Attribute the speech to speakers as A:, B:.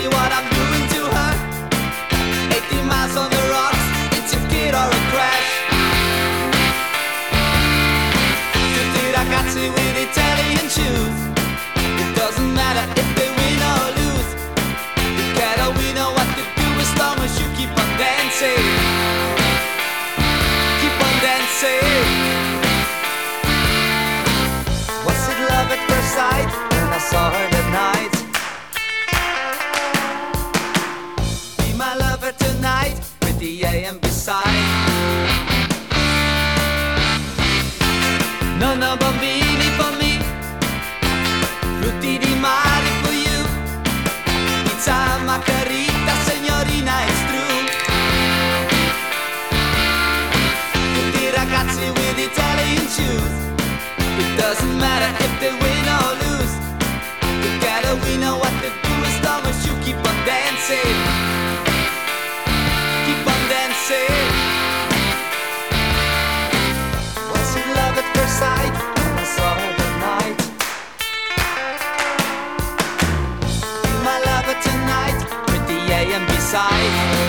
A: crazy what I'm doing my tonight with the AM beside. No, no, bambini for me. Frutti di mare for you. Pizza margarita, signorina, it's true. Tutti i ragazzi with Italian shoes. It doesn't matter if they win or lose. Together we know what to do as long as you keep on dancing. Be